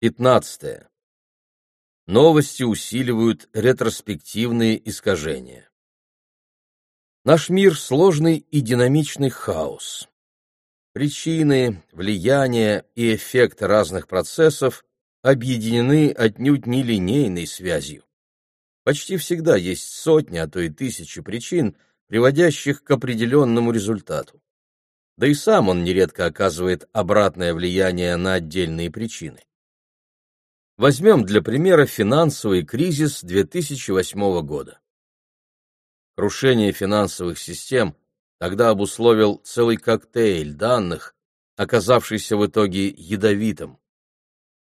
15. Новости усиливают ретроспективные искажения. Наш мир — сложный и динамичный хаос. Причины, влияние и эффект разных процессов объединены отнюдь не линейной связью. Почти всегда есть сотни, а то и тысячи причин, приводящих к определенному результату. Да и сам он нередко оказывает обратное влияние на отдельные причины. Возьмем для примера финансовый кризис 2008 года. Крушение финансовых систем тогда обусловил целый коктейль данных, оказавшийся в итоге ядовитым.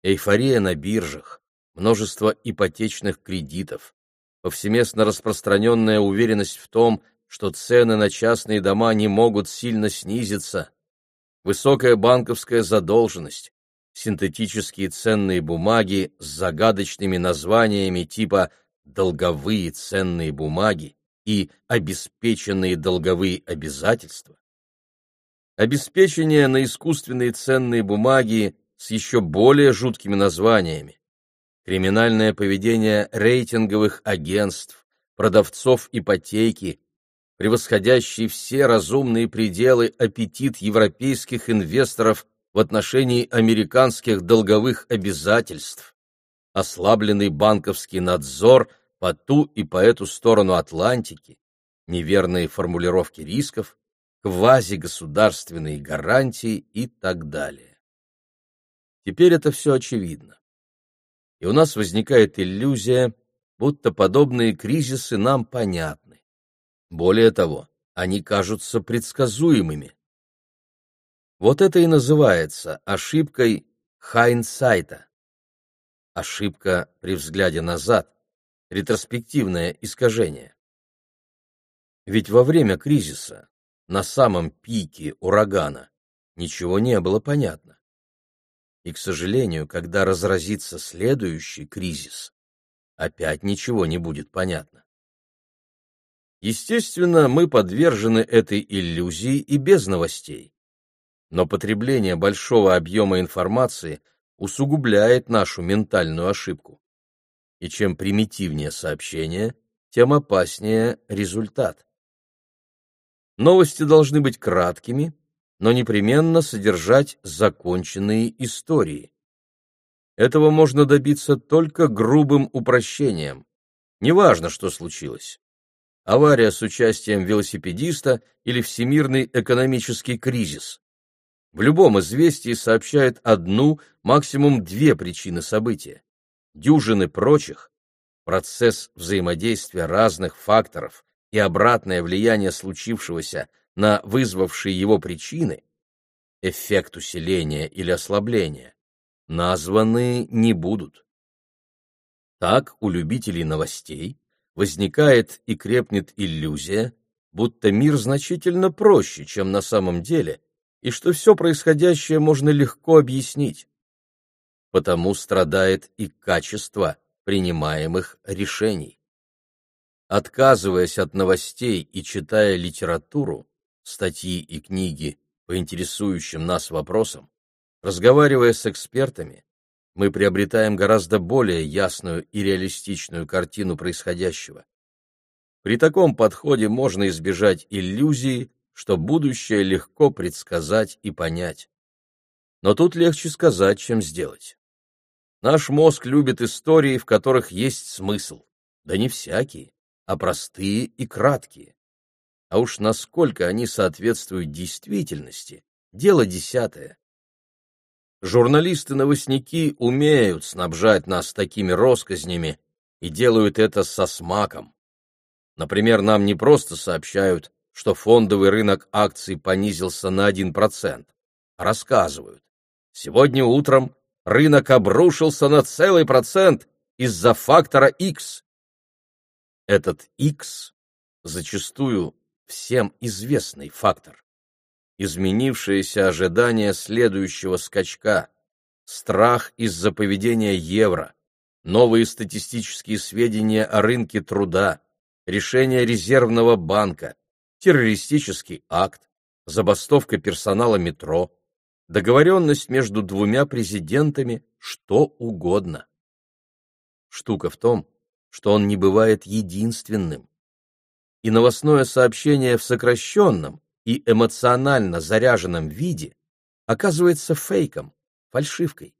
Эйфория на биржах, множество ипотечных кредитов, повсеместно распространенная уверенность в том, что цены на частные дома не могут сильно снизиться, высокая банковская задолженность, синтетические ценные бумаги с загадочными названиями типа «долговые ценные бумаги» и «обеспеченные долговые обязательства», обеспечение на искусственные ценные бумаги с еще более жуткими названиями, криминальное поведение рейтинговых агентств, продавцов ипотеки, превосходящий все разумные пределы аппетит европейских инвесторов в отношении американских долговых обязательств, ослабленный банковский надзор по ту и по эту сторону Атлантики, неверные формулировки рисков, квазигосударственные гарантии и так далее. Теперь это все очевидно. И у нас возникает иллюзия, будто подобные кризисы нам понятны. Более того, они кажутся предсказуемыми. Вот это и называется ошибкой хайнсайта. Ошибка при взгляде назад, ретроспективное искажение. Ведь во время кризиса, на самом пике урагана, ничего не было понятно. И, к сожалению, когда разразится следующий кризис, опять ничего не будет понятно. Естественно, мы подвержены этой иллюзии и без новостей. Но потребление большого объема информации усугубляет нашу ментальную ошибку. И чем примитивнее сообщение, тем опаснее результат. Новости должны быть краткими, но непременно содержать законченные истории. Этого можно добиться только грубым упрощением. Неважно, что случилось авария с участием велосипедиста или всемирный экономический кризис. В любом известии сообщают одну, максимум две причины события. Дюжины прочих, процесс взаимодействия разных факторов и обратное влияние случившегося на вызвавшие его причины, эффект усиления или ослабления, названы не будут. Так у любителей новостей возникает и крепнет иллюзия, будто мир значительно проще, чем на самом деле, и что все происходящее можно легко объяснить. Потому страдает и качество принимаемых решений. Отказываясь от новостей и читая литературу, статьи и книги по интересующим нас вопросам, разговаривая с экспертами, мы приобретаем гораздо более ясную и реалистичную картину происходящего. При таком подходе можно избежать иллюзии, что будущее легко предсказать и понять. Но тут легче сказать, чем сделать. Наш мозг любит истории, в которых есть смысл. Да не всякие, а простые и краткие. А уж насколько они соответствуют действительности, дело десятое. Журналисты-новостники умеют снабжать нас такими россказнями и делают это со смаком. Например, нам не просто сообщают, что фондовый рынок акций понизился на 1%, а рассказывают. Сегодня утром рынок обрушился на целый процент из-за фактора X. Этот X зачастую всем известный фактор. Изменившиеся ожидания следующего скачка, страх из-за поведения евро, новые статистические сведения о рынке труда, решение резервного банка, террористический акт, забастовка персонала метро, договоренность между двумя президентами, что угодно. Штука в том, что он не бывает единственным. И новостное сообщение в сокращенном и эмоционально заряженном виде оказывается фейком, фальшивкой.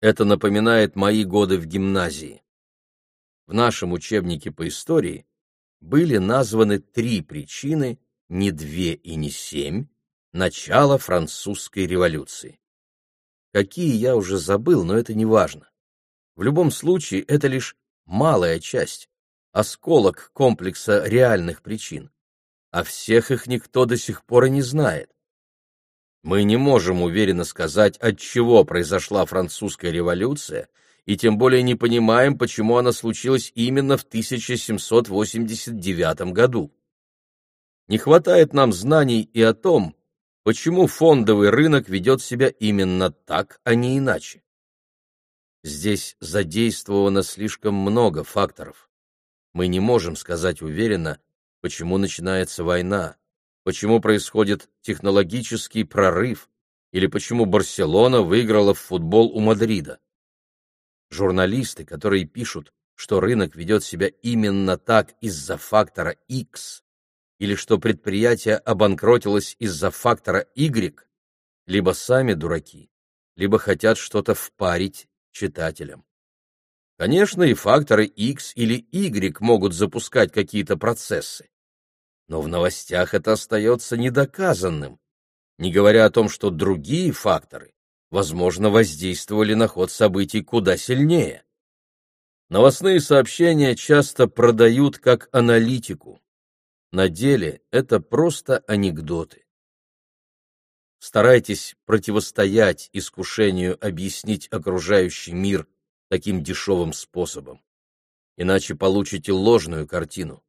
Это напоминает мои годы в гимназии. В нашем учебнике по истории были названы три причины, не две и не семь, начала французской революции. Какие я уже забыл, но это не важно. В любом случае, это лишь малая часть, осколок комплекса реальных причин, а всех их никто до сих пор и не знает. Мы не можем уверенно сказать, от чего произошла французская революция, и тем более не понимаем, почему она случилась именно в 1789 году. Не хватает нам знаний и о том, почему фондовый рынок ведет себя именно так, а не иначе. Здесь задействовано слишком много факторов. Мы не можем сказать уверенно, почему начинается война, почему происходит технологический прорыв или почему Барселона выиграла в футбол у Мадрида. Журналисты, которые пишут, что рынок ведет себя именно так из-за фактора X, или что предприятие обанкротилось из-за фактора Y, либо сами дураки, либо хотят что-то впарить читателям. Конечно, и факторы X или Y могут запускать какие-то процессы. Но в новостях это остается недоказанным, не говоря о том, что другие факторы, возможно, воздействовали на ход событий куда сильнее. Новостные сообщения часто продают как аналитику. На деле это просто анекдоты. Старайтесь противостоять искушению объяснить окружающий мир таким дешевым способом, иначе получите ложную картину.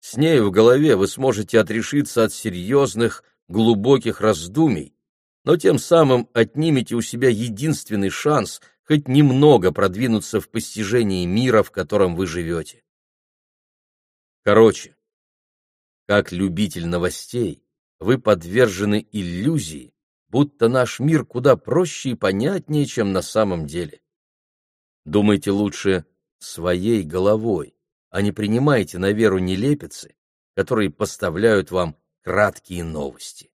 С ней в голове вы сможете отрешиться от серьезных, глубоких раздумий, но тем самым отнимете у себя единственный шанс хоть немного продвинуться в постижении мира, в котором вы живете. Короче, как любитель новостей, вы подвержены иллюзии, будто наш мир куда проще и понятнее, чем на самом деле. Думайте лучше своей головой, а не принимайте на веру нелепицы, которые поставляют вам краткие новости.